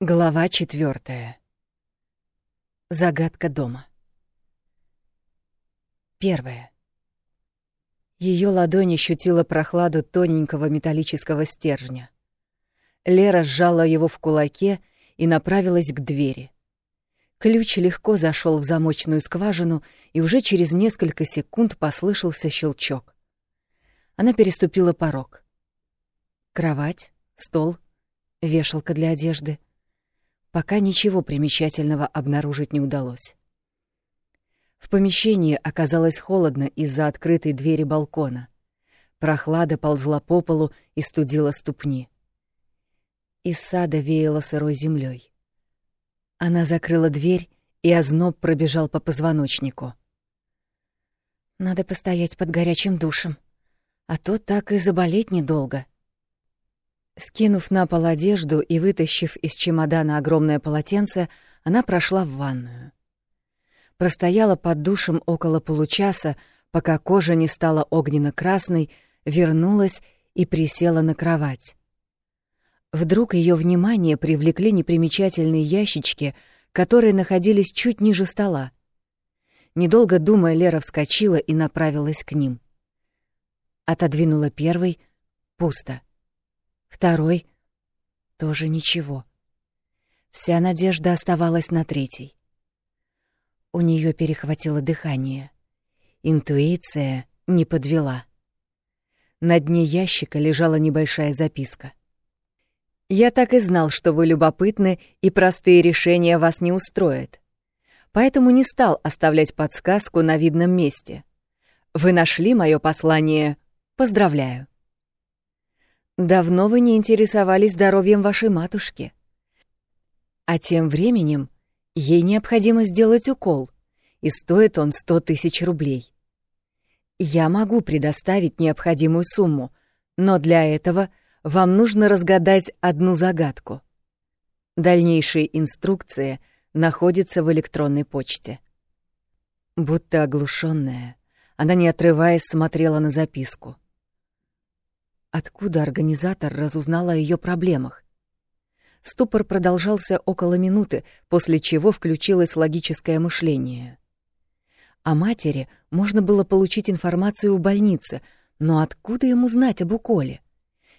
Глава четвертая. Загадка дома. Первая. Ее ладонь ощутила прохладу тоненького металлического стержня. Лера сжала его в кулаке и направилась к двери. Ключ легко зашел в замочную скважину, и уже через несколько секунд послышался щелчок. Она переступила порог. Кровать, стол, вешалка для одежды. Пока ничего примечательного обнаружить не удалось. В помещении оказалось холодно из-за открытой двери балкона. Прохлада ползла по полу и студила ступни. Из сада веяло сырой землей. Она закрыла дверь, и озноб пробежал по позвоночнику. «Надо постоять под горячим душем, а то так и заболеть недолго», Скинув на пол одежду и вытащив из чемодана огромное полотенце, она прошла в ванную. Простояла под душем около получаса, пока кожа не стала огненно-красной, вернулась и присела на кровать. Вдруг ее внимание привлекли непримечательные ящички, которые находились чуть ниже стола. Недолго думая, Лера вскочила и направилась к ним. Отодвинула первый — пусто. Второй — тоже ничего. Вся надежда оставалась на третий. У нее перехватило дыхание. Интуиция не подвела. На дне ящика лежала небольшая записка. «Я так и знал, что вы любопытны, и простые решения вас не устроят. Поэтому не стал оставлять подсказку на видном месте. Вы нашли мое послание. Поздравляю». Давно вы не интересовались здоровьем вашей матушки. А тем временем ей необходимо сделать укол, и стоит он сто тысяч рублей. Я могу предоставить необходимую сумму, но для этого вам нужно разгадать одну загадку. Дальнейшие инструкции находятся в электронной почте. Будто оглушенная, она, не отрываясь, смотрела на записку — Откуда организатор разузнал о ее проблемах? Ступор продолжался около минуты, после чего включилось логическое мышление. О матери можно было получить информацию у больницы, но откуда ему знать об уколе?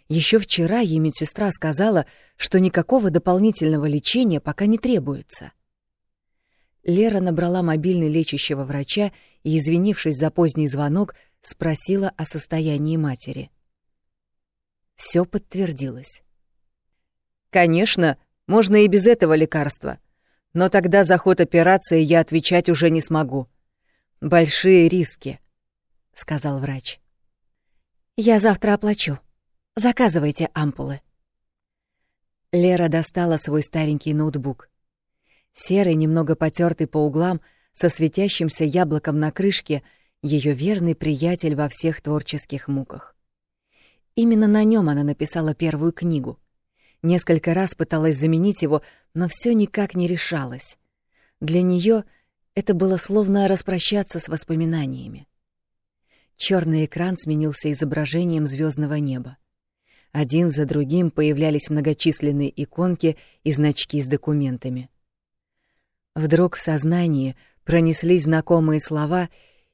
Еще вчера ей медсестра сказала, что никакого дополнительного лечения пока не требуется. Лера набрала мобильный лечащего врача и, извинившись за поздний звонок, спросила о состоянии матери — все подтвердилось. Конечно, можно и без этого лекарства, но тогда за ход операции я отвечать уже не смогу. Большие риски, сказал врач. Я завтра оплачу. Заказывайте ампулы. Лера достала свой старенький ноутбук. Серый, немного потертый по углам, со светящимся яблоком на крышке, ее верный приятель во всех творческих муках. Именно на нем она написала первую книгу. Несколько раз пыталась заменить его, но все никак не решалась. Для нее это было словно распрощаться с воспоминаниями. Черный экран сменился изображением звездного неба. Один за другим появлялись многочисленные иконки и значки с документами. Вдруг в сознании пронеслись знакомые слова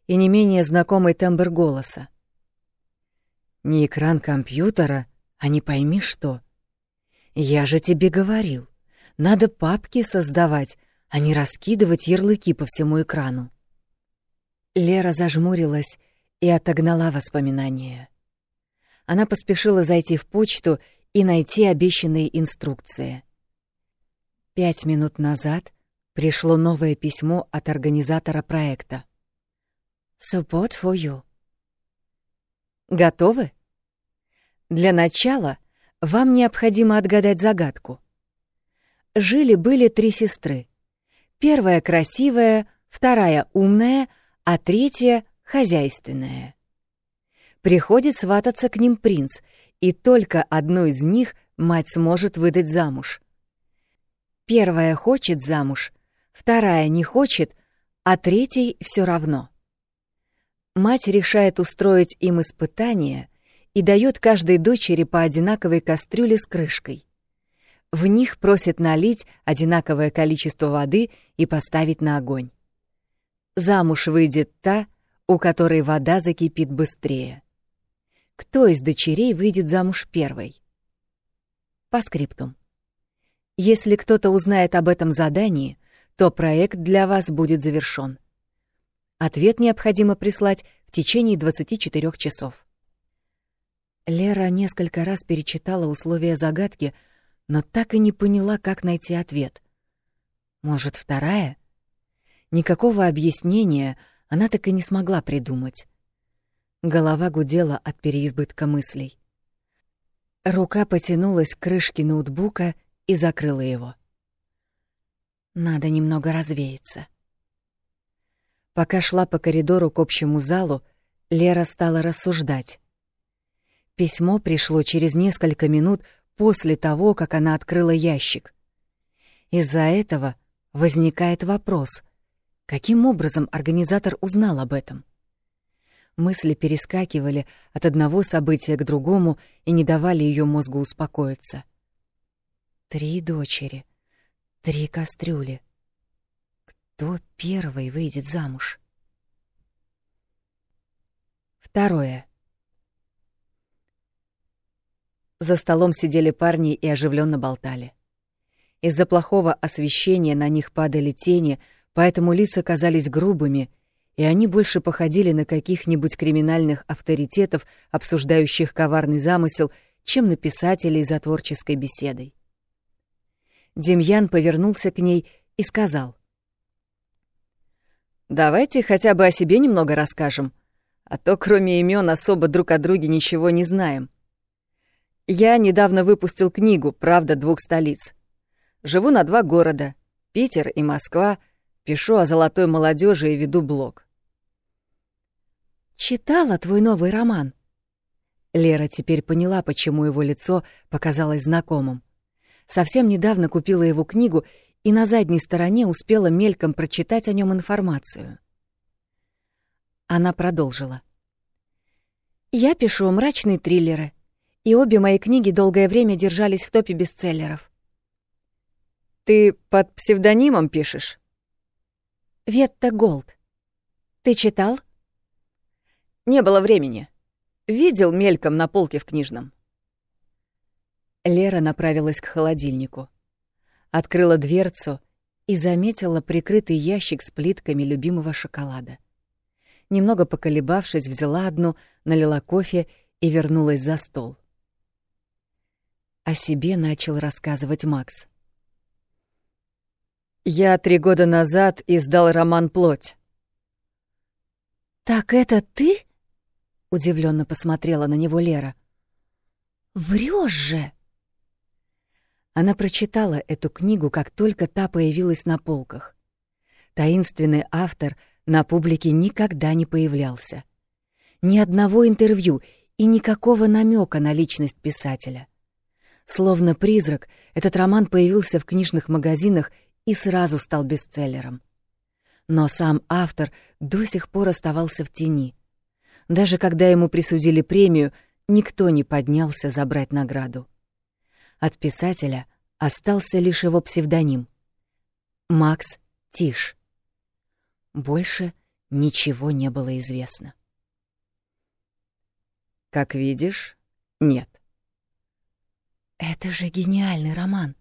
и не менее знакомый тембр голоса. Не экран компьютера, а не пойми что. Я же тебе говорил, надо папки создавать, а не раскидывать ярлыки по всему экрану. Лера зажмурилась и отогнала воспоминания. Она поспешила зайти в почту и найти обещанные инструкции. Пять минут назад пришло новое письмо от организатора проекта. «Support for you». Готовы? Для начала вам необходимо отгадать загадку. Жили-были три сестры. Первая красивая, вторая умная, а третья хозяйственная. Приходит свататься к ним принц, и только одну из них мать сможет выдать замуж. Первая хочет замуж, вторая не хочет, а третий все равно. Мать решает устроить им испытание — и дает каждой дочери по одинаковой кастрюле с крышкой. В них просят налить одинаковое количество воды и поставить на огонь. Замуж выйдет та, у которой вода закипит быстрее. Кто из дочерей выйдет замуж первой? По скриптум. Если кто-то узнает об этом задании, то проект для вас будет завершён. Ответ необходимо прислать в течение 24 часов. Лера несколько раз перечитала условия загадки, но так и не поняла, как найти ответ. Может, вторая? Никакого объяснения она так и не смогла придумать. Голова гудела от переизбытка мыслей. Рука потянулась к крышке ноутбука и закрыла его. Надо немного развеяться. Пока шла по коридору к общему залу, Лера стала рассуждать. Письмо пришло через несколько минут после того, как она открыла ящик. Из-за этого возникает вопрос, каким образом организатор узнал об этом? Мысли перескакивали от одного события к другому и не давали ее мозгу успокоиться. Три дочери, три кастрюли. Кто первый выйдет замуж? Второе. За столом сидели парни и оживленно болтали. Из-за плохого освещения на них падали тени, поэтому лица казались грубыми, и они больше походили на каких-нибудь криминальных авторитетов, обсуждающих коварный замысел, чем на писателей за творческой беседой. Демьян повернулся к ней и сказал. «Давайте хотя бы о себе немного расскажем, а то кроме имен особо друг о друге ничего не знаем. Я недавно выпустил книгу «Правда двух столиц». Живу на два города — Питер и Москва, пишу о золотой молодежи и веду блог. «Читала твой новый роман?» Лера теперь поняла, почему его лицо показалось знакомым. Совсем недавно купила его книгу и на задней стороне успела мельком прочитать о нем информацию. Она продолжила. «Я пишу мрачные триллеры, и обе мои книги долгое время держались в топе бестселлеров». «Ты под псевдонимом пишешь?» «Ветта Голд. Ты читал?» «Не было времени. Видел мельком на полке в книжном». Лера направилась к холодильнику. Открыла дверцу и заметила прикрытый ящик с плитками любимого шоколада. Немного поколебавшись, взяла одну, налила кофе и вернулась за стол. О себе начал рассказывать Макс. «Я три года назад издал роман «Плоть». «Так это ты?» — удивленно посмотрела на него Лера. «Врёшь же!» Она прочитала эту книгу, как только та появилась на полках. Таинственный автор на публике никогда не появлялся. Ни одного интервью и никакого намека на личность писателя. Словно призрак, этот роман появился в книжных магазинах и сразу стал бестселлером. Но сам автор до сих пор оставался в тени. Даже когда ему присудили премию, никто не поднялся забрать награду. От писателя остался лишь его псевдоним — Макс Тиш. Больше ничего не было известно. Как видишь, нет. Это же гениальный роман.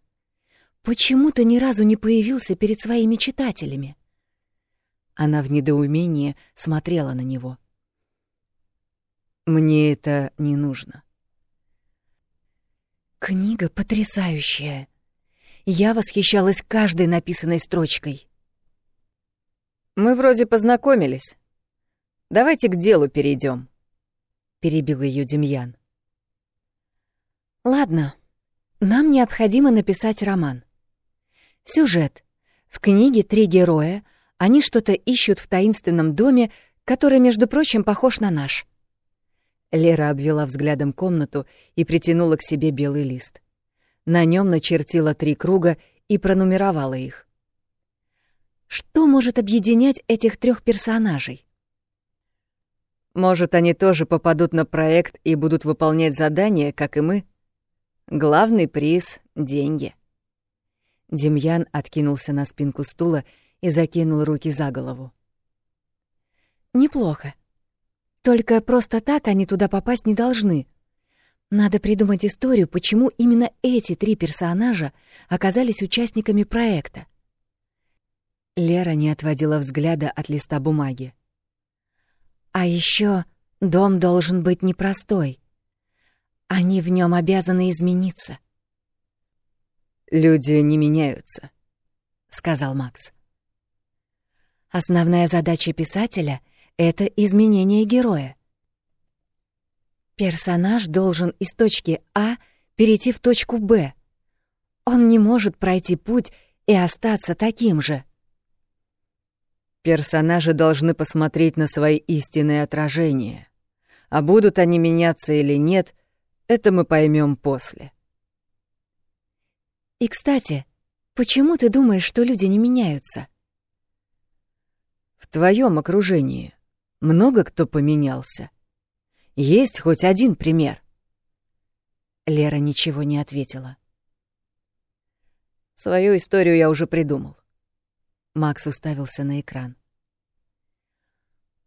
Почему ты ни разу не появился перед своими читателями? Она в недоумении смотрела на него. Мне это не нужно. Книга потрясающая. Я восхищалась каждой написанной строчкой. Мы вроде познакомились. Давайте к делу перейдем, перебил ее Демьян. Ладно, нам необходимо написать роман. Сюжет. В книге три героя, они что-то ищут в таинственном доме, который, между прочим, похож на наш. Лера обвела взглядом комнату и притянула к себе белый лист. На нем начертила три круга и пронумеровала их. Что может объединять этих трех персонажей? Может, они тоже попадут на проект и будут выполнять задания, как и мы? Главный приз — деньги. Демьян откинулся на спинку стула и закинул руки за голову. «Неплохо. Только просто так они туда попасть не должны. Надо придумать историю, почему именно эти три персонажа оказались участниками проекта». Лера не отводила взгляда от листа бумаги. «А еще дом должен быть непростой. Они в нем обязаны измениться». «Люди не меняются», — сказал Макс. Основная задача писателя — это изменение героя. Персонаж должен из точки А перейти в точку Б. Он не может пройти путь и остаться таким же. Персонажи должны посмотреть на свои истинные отражения. А будут они меняться или нет, это мы поймем после. И, кстати, почему ты думаешь, что люди не меняются? В твоем окружении много кто поменялся? Есть хоть один пример?» Лера ничего не ответила. «Свою историю я уже придумал». Макс уставился на экран.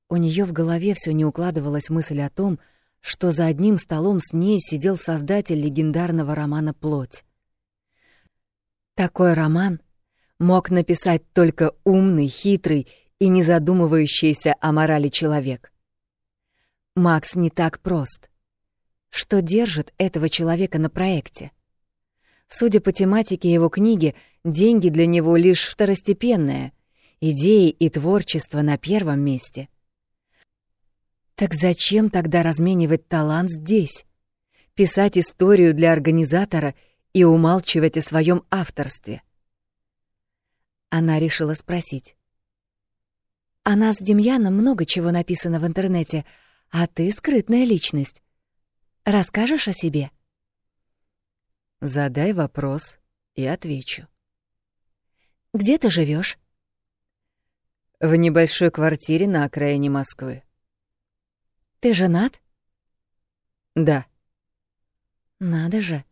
У нее в голове все не укладывалась мысль о том, что за одним столом с ней сидел создатель легендарного романа «Плоть». Такой роман мог написать только умный, хитрый и не задумывающийся о морали человек. Макс не так прост. Что держит этого человека на проекте? Судя по тематике его книги, деньги для него лишь второстепенные, идеи и творчество на первом месте. Так зачем тогда разменивать талант здесь? Писать историю для организатора и умалчивать о своем авторстве? Она решила спросить. О нас с Демьяном много чего написано в интернете, а ты скрытная личность. Расскажешь о себе? Задай вопрос и отвечу. Где ты живешь? В небольшой квартире на окраине Москвы. Ты женат? Да. Надо же.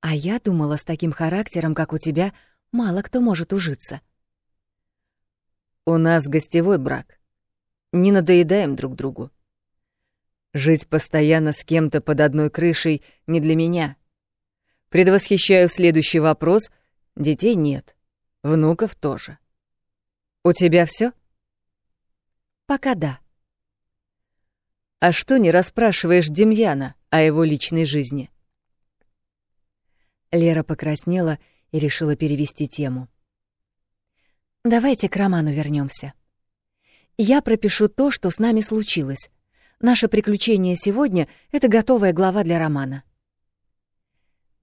А я думала, с таким характером, как у тебя, мало кто может ужиться. У нас гостевой брак. Не надоедаем друг другу. Жить постоянно с кем-то под одной крышей не для меня. Предвосхищаю следующий вопрос. Детей нет. Внуков тоже. У тебя все? Пока да. А что не расспрашиваешь Демьяна о его личной жизни? Лера покраснела и решила перевести тему. Давайте к роману вернемся. Я пропишу то, что с нами случилось. Наше приключение сегодня — это готовая глава для романа.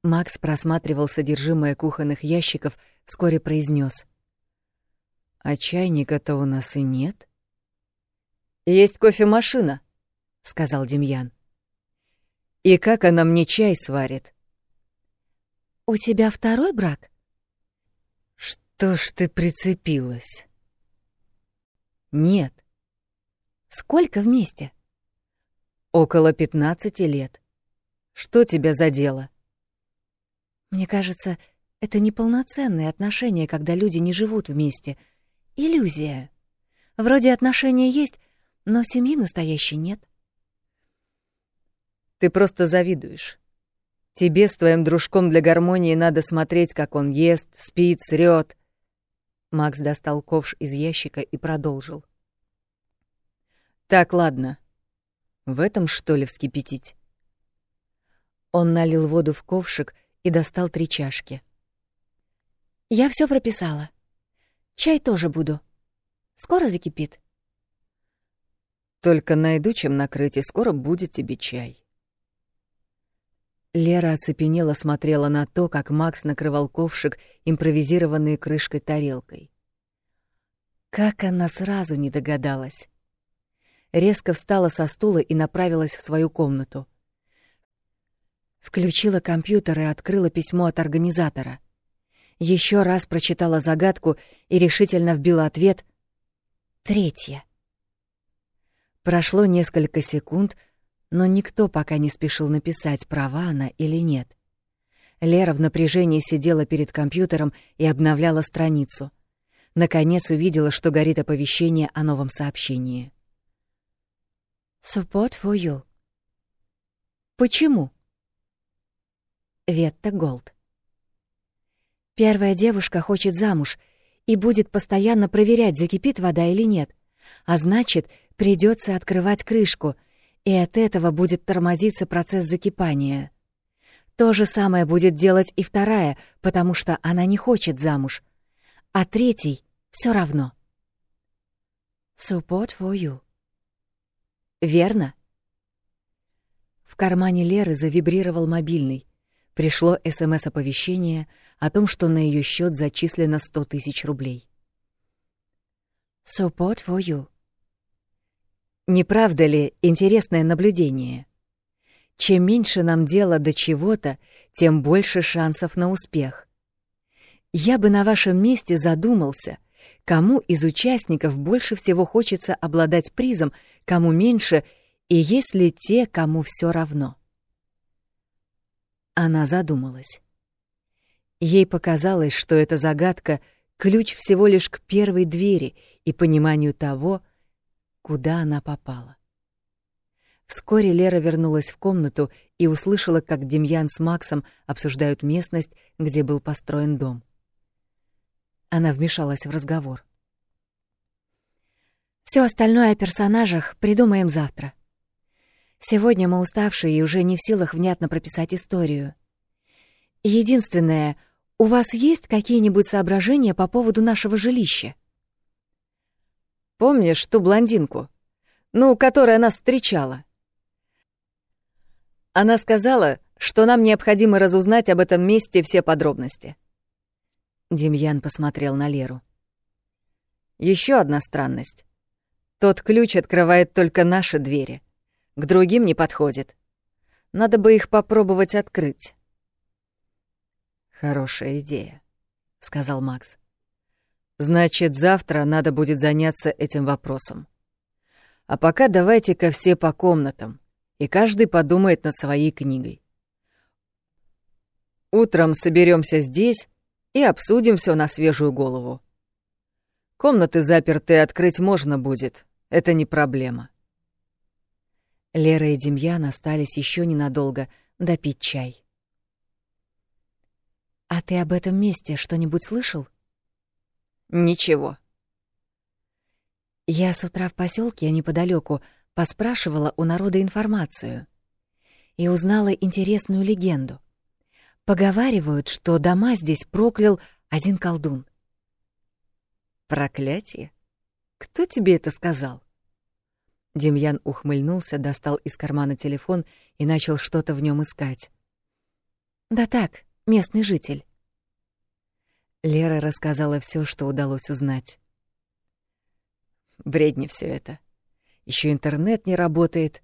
Макс просматривал содержимое кухонных ящиков, вскоре произнес: «А чайника-то у нас и нет». «Есть кофемашина», — сказал Демьян. «И как она мне чай сварит?» «У тебя второй брак?» «Что ж ты прицепилась?» «Нет». «Сколько вместе?» «Около пятнадцати лет. Что тебя задело?» «Мне кажется, это неполноценные отношения, когда люди не живут вместе. Иллюзия. Вроде отношения есть, но семьи настоящей нет». «Ты просто завидуешь. Тебе с твоим дружком для гармонии надо смотреть, как он ест, спит, срет. Макс достал ковш из ящика и продолжил. «Так, ладно. В этом, что ли, вскипятить?» Он налил воду в ковшик и достал три чашки. «Я все прописала. Чай тоже буду. Скоро закипит?» «Только найду, чем накрыть, и скоро будет тебе чай». Лера оцепенела смотрела на то, как Макс накрывал ковшик импровизированной крышкой тарелкой. Как она сразу не догадалась. Резко встала со стула и направилась в свою комнату. Включила компьютер и открыла письмо от организатора. Еще раз прочитала загадку и решительно вбила ответ «Третье». Прошло несколько секунд, но никто пока не спешил написать, права она или нет. Лера в напряжении сидела перед компьютером и обновляла страницу. Наконец увидела, что горит оповещение о новом сообщении. «Support for you». «Почему?» Ветта Голд. Первая девушка хочет замуж и будет постоянно проверять, закипит вода или нет. А значит, придется открывать крышку, и от этого будет тормозиться процесс закипания. То же самое будет делать и вторая, потому что она не хочет замуж. А третий все равно. Support for you. Верно? В кармане Леры завибрировал мобильный. Пришло СМС-оповещение о том, что на ее счет зачислено 100 тысяч рублей. Support for you. Не правда ли интересное наблюдение? Чем меньше нам дела до чего-то, тем больше шансов на успех. Я бы на вашем месте задумался, кому из участников больше всего хочется обладать призом, кому меньше, и есть ли те, кому все равно. Она задумалась. Ей показалось, что эта загадка — ключ всего лишь к первой двери и пониманию того, куда она попала. Вскоре Лера вернулась в комнату и услышала, как Демьян с Максом обсуждают местность, где был построен дом. Она вмешалась в разговор. Все остальное о персонажах придумаем завтра. Сегодня мы уставшие и уже не в силах внятно прописать историю. Единственное, у вас есть какие-нибудь соображения по поводу нашего жилища? Помнишь ту блондинку? Ну, которая нас встречала? Она сказала, что нам необходимо разузнать об этом месте все подробности. Демьян посмотрел на Леру. Еще одна странность. Тот ключ открывает только наши двери. К другим не подходит. Надо бы их попробовать открыть. Хорошая идея, сказал Макс. Значит, завтра надо будет заняться этим вопросом. А пока давайте-ка все по комнатам и каждый подумает над своей книгой. Утром соберемся здесь и обсудим все на свежую голову. Комнаты запертые открыть можно будет, это не проблема. Лера и Демьян остались еще ненадолго допить чай. «А ты об этом месте что-нибудь слышал?» «Ничего». Я с утра в поселке неподалеку поспрашивала у народа информацию и узнала интересную легенду. Поговаривают, что дома здесь проклял один колдун. Проклятие? Кто тебе это сказал? Демьян ухмыльнулся, достал из кармана телефон и начал что-то в нем искать. Да так, местный житель. Лера рассказала все, что удалось узнать. Бредни все это. Еще интернет не работает.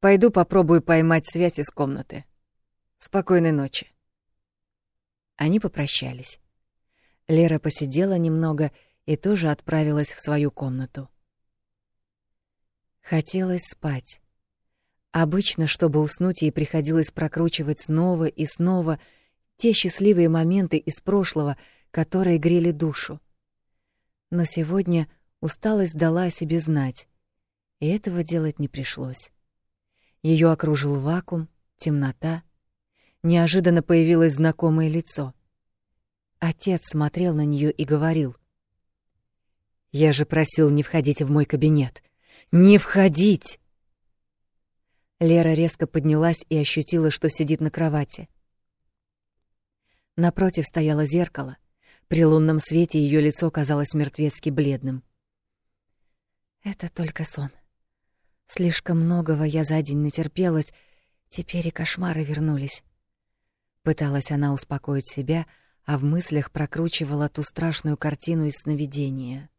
Пойду попробую поймать связь из комнаты. Спокойной ночи. Они попрощались. Лера посидела немного и тоже отправилась в свою комнату. Хотелось спать. Обычно, чтобы уснуть, ей приходилось прокручивать снова и снова те счастливые моменты из прошлого, которые грели душу. Но сегодня усталость дала о себе знать и этого делать не пришлось. Ее окружил вакуум, темнота. Неожиданно появилось знакомое лицо. Отец смотрел на нее и говорил. «Я же просил не входить в мой кабинет. Не входить!» Лера резко поднялась и ощутила, что сидит на кровати. Напротив стояло зеркало. При лунном свете ее лицо казалось мертвецки бледным. «Это только сон», Слишком многого я за день натерпелась, теперь и кошмары вернулись. Пыталась она успокоить себя, а в мыслях прокручивала ту страшную картину из сновидения.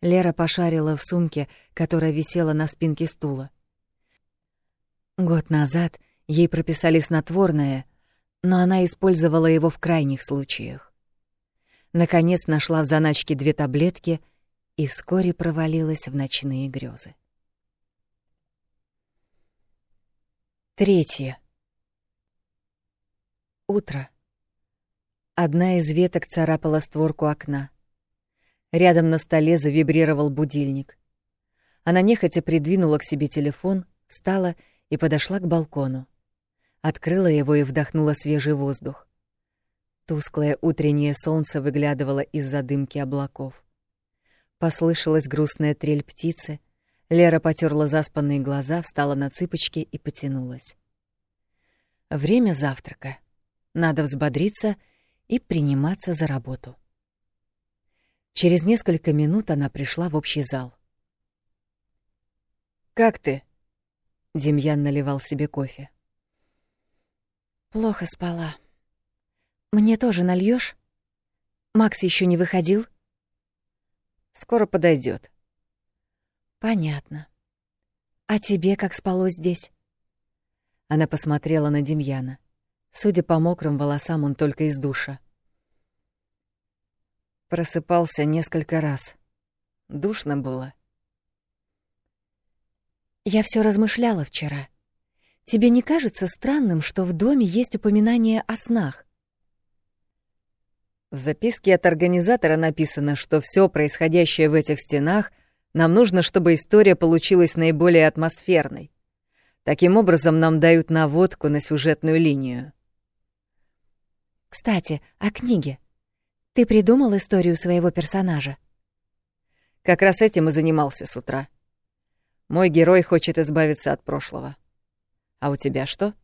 Лера пошарила в сумке, которая висела на спинке стула. Год назад ей прописали снотворное, но она использовала его в крайних случаях. Наконец нашла в заначке две таблетки и вскоре провалилась в ночные грезы. Третье. Утро. Одна из веток царапала створку окна. Рядом на столе завибрировал будильник. Она нехотя придвинула к себе телефон, встала и подошла к балкону. Открыла его и вдохнула свежий воздух. Тусклое утреннее солнце выглядывало из-за дымки облаков. Послышалась грустная трель птицы. Лера потерла заспанные глаза, встала на цыпочки и потянулась. Время завтрака. Надо взбодриться и приниматься за работу. Через несколько минут она пришла в общий зал. «Как ты?» Демьян наливал себе кофе. «Плохо спала. Мне тоже нальешь? Макс еще не выходил?» «Скоро подойдет. «Понятно. А тебе как спалось здесь?» Она посмотрела на Демьяна. Судя по мокрым волосам, он только из душа. Просыпался несколько раз. Душно было. Я все размышляла вчера. Тебе не кажется странным, что в доме есть упоминание о снах? В записке от организатора написано, что все происходящее в этих стенах нам нужно, чтобы история получилась наиболее атмосферной. Таким образом, нам дают наводку на сюжетную линию. Кстати, о книге. Ты придумал историю своего персонажа? Как раз этим и занимался с утра. Мой герой хочет избавиться от прошлого. А у тебя что?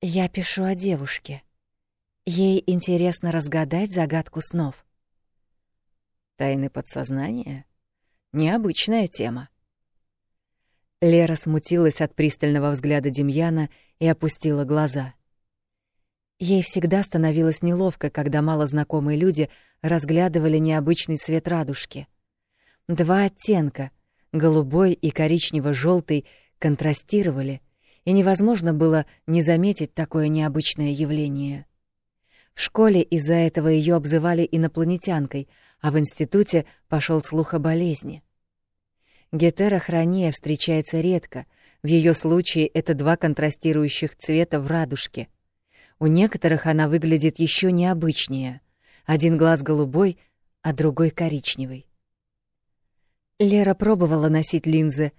Я пишу о девушке. Ей интересно разгадать загадку снов. Тайны подсознания? Необычная тема. Лера смутилась от пристального взгляда Демьяна и опустила глаза. Ей всегда становилось неловко, когда малознакомые люди разглядывали необычный цвет радужки. Два оттенка, голубой и коричнево желтый контрастировали, и невозможно было не заметить такое необычное явление. В школе из-за этого ее обзывали инопланетянкой, а в институте пошел слух о болезни. Гетерохрония встречается редко, в ее случае это два контрастирующих цвета в радужке. У некоторых она выглядит еще необычнее. Один глаз голубой, а другой коричневый. Лера пробовала носить линзы,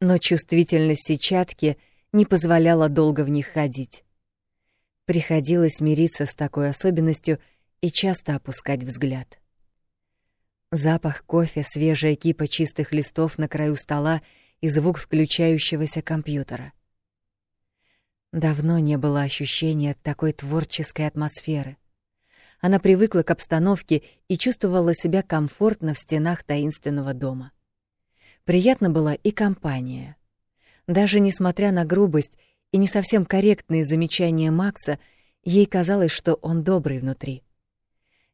но чувствительность сетчатки не позволяла долго в них ходить. Приходилось мириться с такой особенностью и часто опускать взгляд. Запах кофе, свежая кипа чистых листов на краю стола и звук включающегося компьютера. Давно не было ощущения такой творческой атмосферы. Она привыкла к обстановке и чувствовала себя комфортно в стенах таинственного дома. Приятна была и компания. Даже несмотря на грубость и не совсем корректные замечания Макса, ей казалось, что он добрый внутри.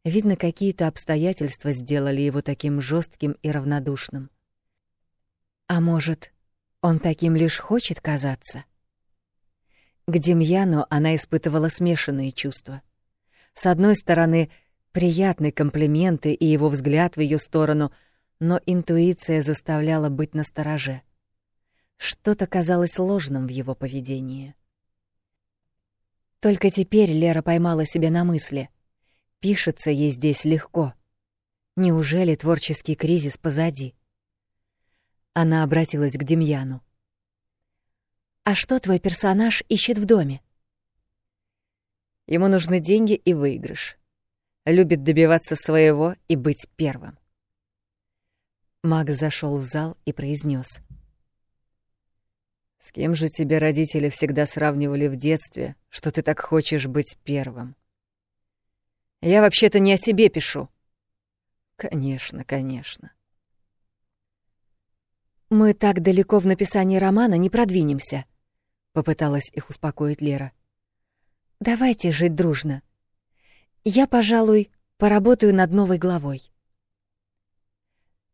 Видно, какие-то обстоятельства сделали его таким жестким и равнодушным. А может, он таким лишь хочет казаться? К Демьяну она испытывала смешанные чувства. С одной стороны, приятные комплименты и его взгляд в ее сторону — но интуиция заставляла быть настороже. Что-то казалось ложным в его поведении. Только теперь Лера поймала себя на мысли. Пишется ей здесь легко. Неужели творческий кризис позади? Она обратилась к Демьяну. «А что твой персонаж ищет в доме?» Ему нужны деньги и выигрыш. Любит добиваться своего и быть первым. Макс зашел в зал и произнес: «С кем же тебя родители всегда сравнивали в детстве, что ты так хочешь быть первым?» «Я вообще-то не о себе пишу». «Конечно, конечно». «Мы так далеко в написании романа не продвинемся», — попыталась их успокоить Лера. «Давайте жить дружно. Я, пожалуй, поработаю над новой главой».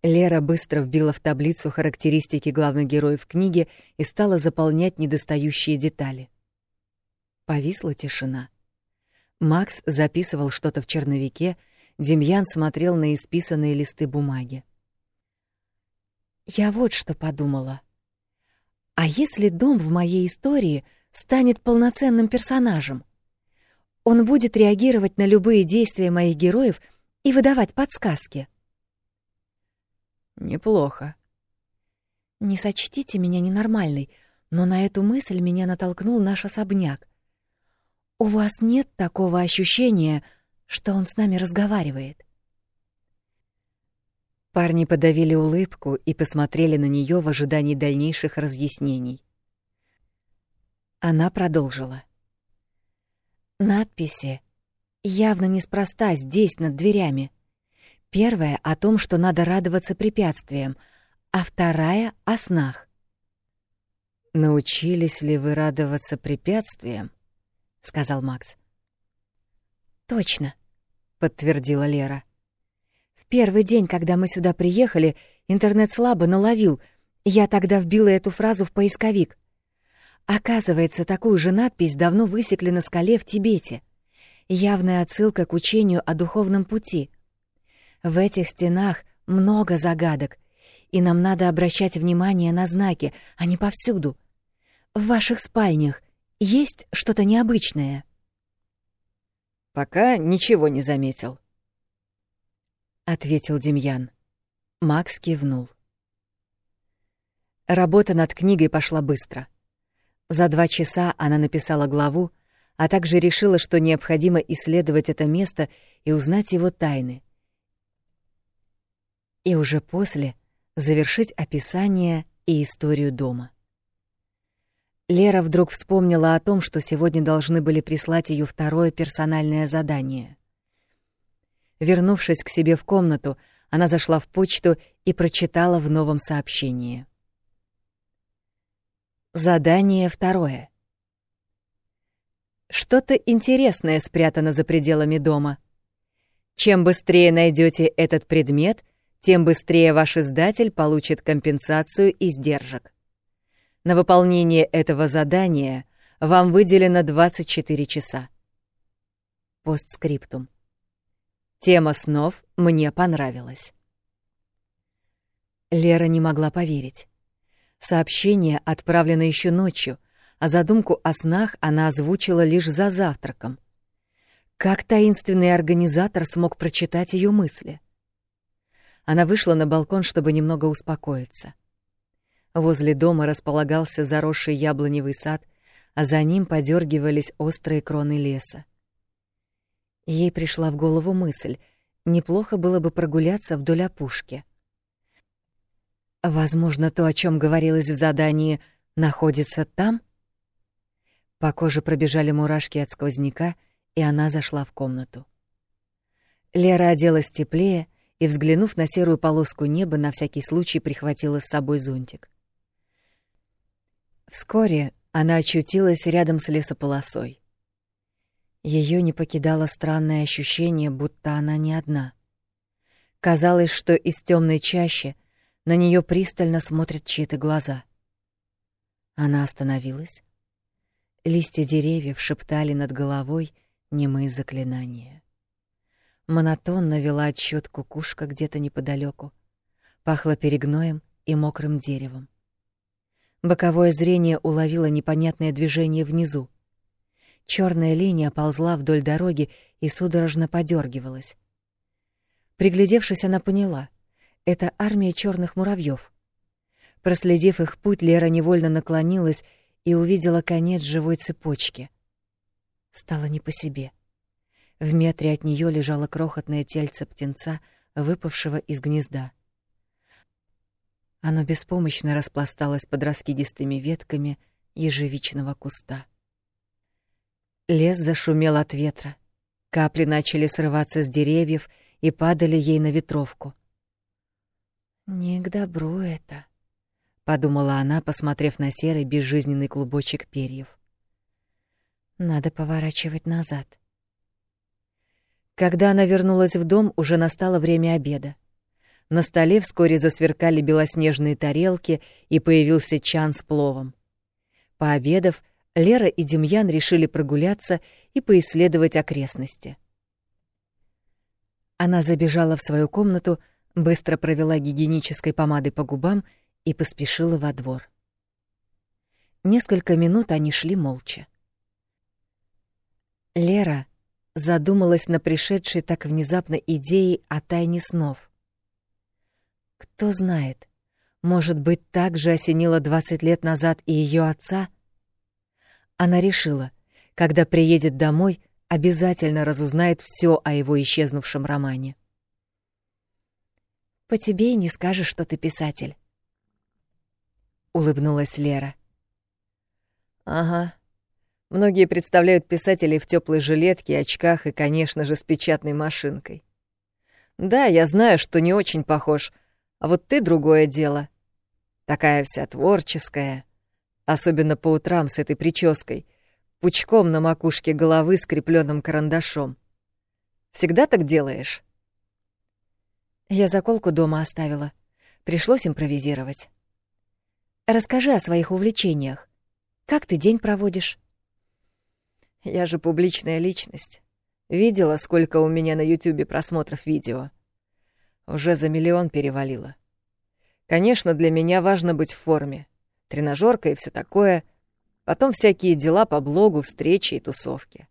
Лера быстро вбила в таблицу характеристики главных героев книги и стала заполнять недостающие детали. Повисла тишина. Макс записывал что-то в черновике, Демьян смотрел на исписанные листы бумаги. Я вот что подумала. А если дом в моей истории станет полноценным персонажем? Он будет реагировать на любые действия моих героев и выдавать подсказки. Неплохо. Не сочтите меня ненормальной, но на эту мысль меня натолкнул наш особняк. У вас нет такого ощущения, что он с нами разговаривает? Парни подавили улыбку и посмотрели на нее в ожидании дальнейших разъяснений. Она продолжила. Надписи явно неспроста здесь, над дверями. Первая о том, что надо радоваться препятствиям, а вторая — о снах. «Научились ли вы радоваться препятствиям?» — сказал Макс. «Точно», — подтвердила Лера. «В первый день, когда мы сюда приехали, интернет слабо наловил. Я тогда вбила эту фразу в поисковик. Оказывается, такую же надпись давно высекли на скале в Тибете. Явная отсылка к учению о духовном пути. В этих стенах много загадок, и нам надо обращать внимание на знаки, а не повсюду. В ваших спальнях есть что-то необычное? Пока ничего не заметил, ответил Демьян. Макс кивнул. Работа над книгой пошла быстро. За два часа она написала главу, а также решила, что необходимо исследовать это место и узнать его тайны. И уже после завершить описание и историю дома. Лера вдруг вспомнила о том, что сегодня должны были прислать ее второе персональное задание. Вернувшись к себе в комнату, она зашла в почту и прочитала в новом сообщении. Задание второе. Что-то интересное спрятано за пределами дома. Чем быстрее найдете этот предмет, тем быстрее ваш издатель получит компенсацию издержек. На выполнение этого задания вам выделено 24 часа. Постскриптум. Тема снов мне понравилась. Лера не могла поверить. Сообщение отправлено еще ночью, а задумку о снах она озвучила лишь за завтраком. Как таинственный организатор смог прочитать ее мысли? Она вышла на балкон, чтобы немного успокоиться. Возле дома располагался заросший яблоневый сад, а за ним подергивались острые кроны леса. Ей пришла в голову мысль, неплохо было бы прогуляться вдоль опушки — Возможно, то, о чем говорилось в задании, находится там? По коже пробежали мурашки от сквозняка, и она зашла в комнату. Лера оделась теплее и, взглянув на серую полоску неба, на всякий случай прихватила с собой зонтик. Вскоре она очутилась рядом с лесополосой. Ее не покидало странное ощущение, будто она не одна. Казалось, что из темной чащи — на нее пристально смотрят чьи-то глаза. Она остановилась. Листья деревьев шептали над головой немые заклинания. Монотонно вела отсчет кукушка где-то неподалеку. Пахло перегноем и мокрым деревом. Боковое зрение уловило непонятное движение внизу. Черная линия ползла вдоль дороги и судорожно подергивалась. Приглядевшись, она поняла это армия черных муравьев. Проследив их путь, Лера невольно наклонилась и увидела конец живой цепочки. Стало не по себе. В метре от нее лежало крохотное тельце птенца, выпавшего из гнезда. Оно беспомощно распласталось под раскидистыми ветками ежевичного куста. Лес зашумел от ветра. Капли начали срываться с деревьев и падали ей на ветровку — «Не к добру это», — подумала она, посмотрев на серый безжизненный клубочек перьев. «Надо поворачивать назад». Когда она вернулась в дом, уже настало время обеда. На столе вскоре засверкали белоснежные тарелки, и появился чан с пловом. Пообедав, Лера и Демьян решили прогуляться и поисследовать окрестности. Она забежала в свою комнату, быстро провела гигиенической помадой по губам и поспешила во двор. Несколько минут они шли молча. Лера задумалась на пришедшей так внезапно идее о тайне снов. Кто знает, может быть, так же осенило 20 лет назад и ее отца? Она решила, когда приедет домой, обязательно разузнает все о его исчезнувшем романе. «По тебе и не скажешь, что ты писатель», — улыбнулась Лера. «Ага. Многие представляют писателей в теплой жилетке, очках и, конечно же, с печатной машинкой. Да, я знаю, что не очень похож, а вот ты другое дело. Такая вся творческая, особенно по утрам с этой прической — пучком на макушке головы, скрепленным карандашом. Всегда так делаешь? Я заколку дома оставила. Пришлось импровизировать. Расскажи о своих увлечениях. Как ты день проводишь? Я же публичная личность. Видела, сколько у меня на Ютубе просмотров видео. Уже за миллион перевалило. Конечно, для меня важно быть в форме. Тренажерка и все такое — Потом всякие дела по блогу, встречи и тусовки.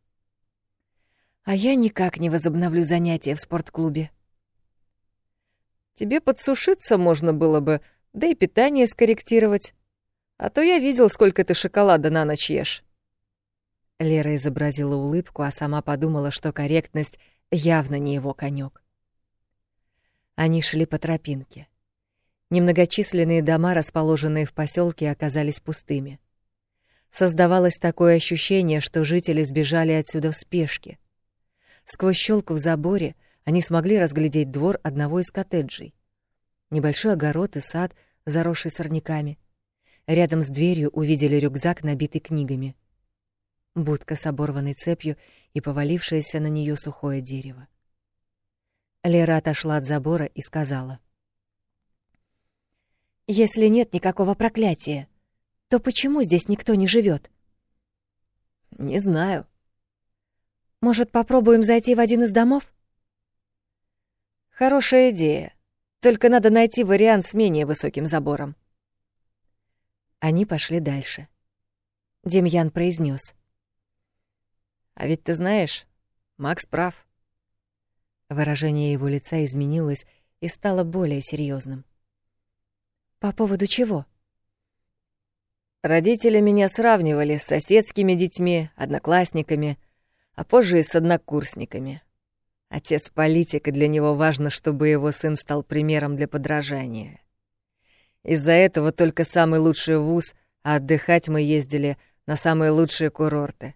А я никак не возобновлю занятия в спортклубе. Тебе подсушиться можно было бы, да и питание скорректировать. А то я видел, сколько ты шоколада на ночь ешь. Лера изобразила улыбку, а сама подумала, что корректность явно не его конек. Они шли по тропинке. Немногочисленные дома, расположенные в поселке, оказались пустыми. Создавалось такое ощущение, что жители сбежали отсюда в спешке. Сквозь щелку в заборе они смогли разглядеть двор одного из коттеджей. Небольшой огород и сад, заросший сорняками. Рядом с дверью увидели рюкзак, набитый книгами. Будка с оборванной цепью и повалившееся на нее сухое дерево. Лера отошла от забора и сказала. «Если нет никакого проклятия, то почему здесь никто не живет? Не знаю. Может, попробуем зайти в один из домов? Хорошая идея. Только надо найти вариант с менее высоким забором. Они пошли дальше. Демьян произнес: А ведь ты знаешь, Макс прав. Выражение его лица изменилось и стало более серьезным. По поводу чего? Родители меня сравнивали с соседскими детьми, одноклассниками, а позже и с однокурсниками. Отец политик, и для него важно, чтобы его сын стал примером для подражания. Из-за этого только самый лучший вуз, а отдыхать мы ездили на самые лучшие курорты.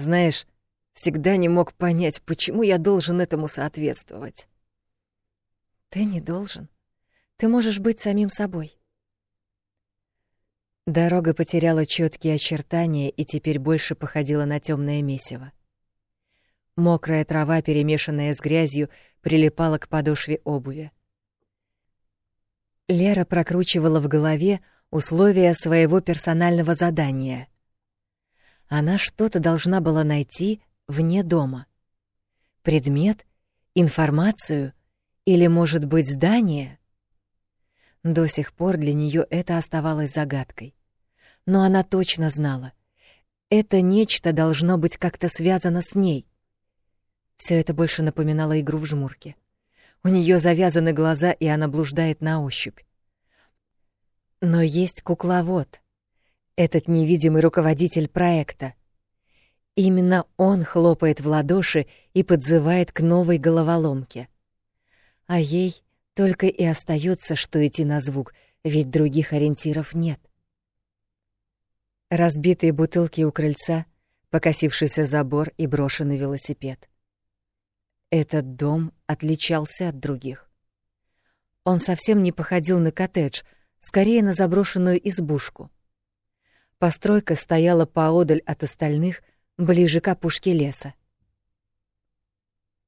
Знаешь, всегда не мог понять, почему я должен этому соответствовать. Ты не должен. Ты можешь быть самим собой. Дорога потеряла четкие очертания и теперь больше походила на темное месиво. Мокрая трава, перемешанная с грязью, прилипала к подошве обуви. Лера прокручивала в голове условия своего персонального задания. Она что-то должна была найти вне дома. Предмет, информацию или, может быть, здание? До сих пор для нее это оставалось загадкой но она точно знала. Это нечто должно быть как-то связано с ней. Все это больше напоминало игру в жмурке. У нее завязаны глаза, и она блуждает на ощупь. Но есть кукловод, этот невидимый руководитель проекта. Именно он хлопает в ладоши и подзывает к новой головоломке. А ей только и остается, что идти на звук, ведь других ориентиров нет. Разбитые бутылки у крыльца, покосившийся забор и брошенный велосипед. Этот дом отличался от других. Он совсем не походил на коттедж, скорее на заброшенную избушку. Постройка стояла поодаль от остальных, ближе к опушке леса.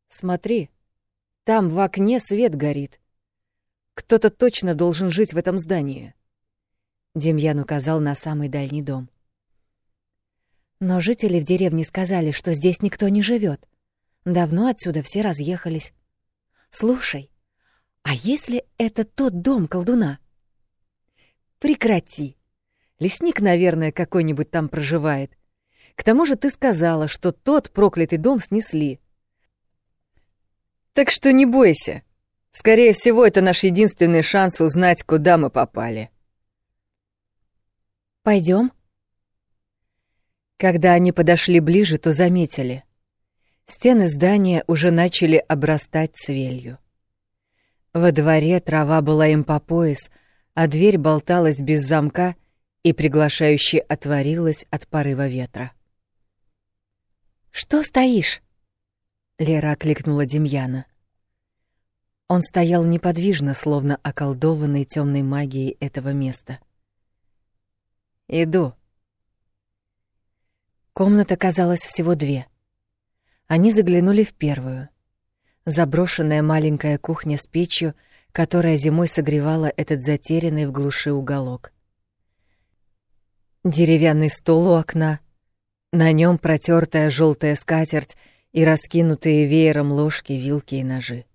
«Смотри, там в окне свет горит. Кто-то точно должен жить в этом здании». Демьян указал на самый дальний дом. Но жители в деревне сказали, что здесь никто не живет. Давно отсюда все разъехались. Слушай, а если это тот дом колдуна? Прекрати. Лесник, наверное, какой-нибудь там проживает. К тому же ты сказала, что тот проклятый дом снесли. Так что не бойся. Скорее всего, это наш единственный шанс узнать, куда мы попали. Пойдем. Когда они подошли ближе, то заметили. Стены здания уже начали обрастать цвелью. Во дворе трава была им по пояс, а дверь болталась без замка и приглашающе отворилась от порыва ветра. «Что стоишь?» Лера окликнула Демьяна. Он стоял неподвижно, словно околдованный темной магией этого места. «Иду». Комната казалась всего две. Они заглянули в первую. Заброшенная маленькая кухня с печью, которая зимой согревала этот затерянный в глуши уголок. Деревянный стол у окна, на нем протертая желтая скатерть и раскинутые веером ложки, вилки и ножи.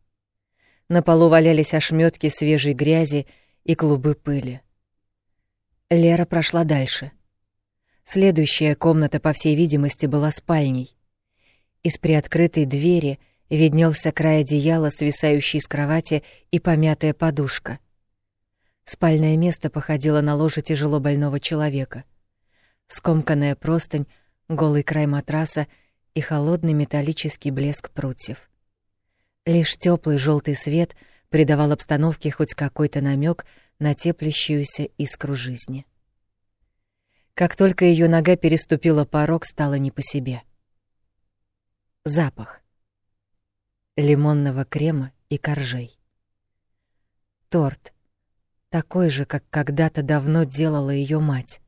На полу валялись ошметки свежей грязи и клубы пыли. Лера прошла дальше. Следующая комната, по всей видимости, была спальней. Из приоткрытой двери виднелся край одеяла, свисающий с кровати, и помятая подушка. Спальное место походило на ложе тяжело больного человека. Скомканная простынь, голый край матраса и холодный металлический блеск прутьев. Лишь теплый желтый свет придавал обстановке хоть какой-то намек на теплящуюся искру жизни. Как только ее нога переступила порог, стало не по себе. Запах лимонного крема и коржей. Торт, такой же, как когда-то давно делала ее мать.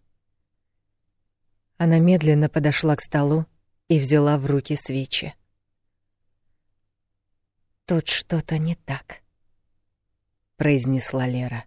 Она медленно подошла к столу и взяла в руки свечи. Тут что-то не так, произнесла Лера.